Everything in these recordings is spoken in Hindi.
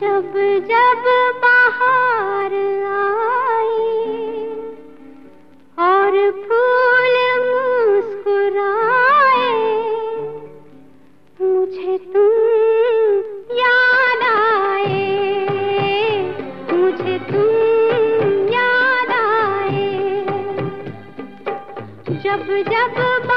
जब जब बाहर आई और फूल मुस्कुराए, मुझे तुम याद आए, मुझे तुम याद आए। जब जब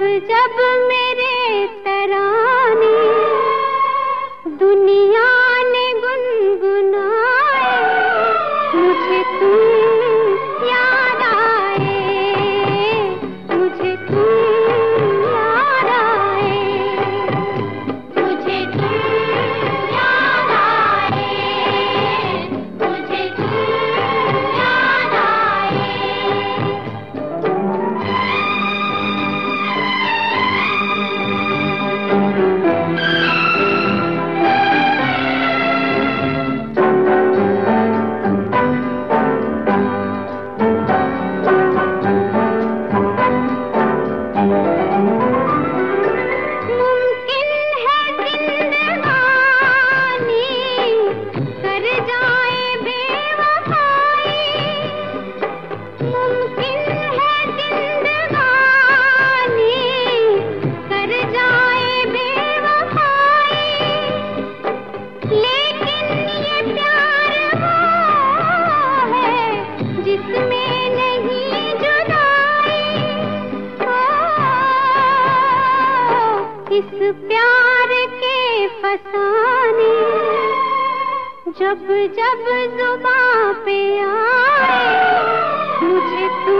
जब मैं फसाने जब जब जुबा पे आए मुझे तू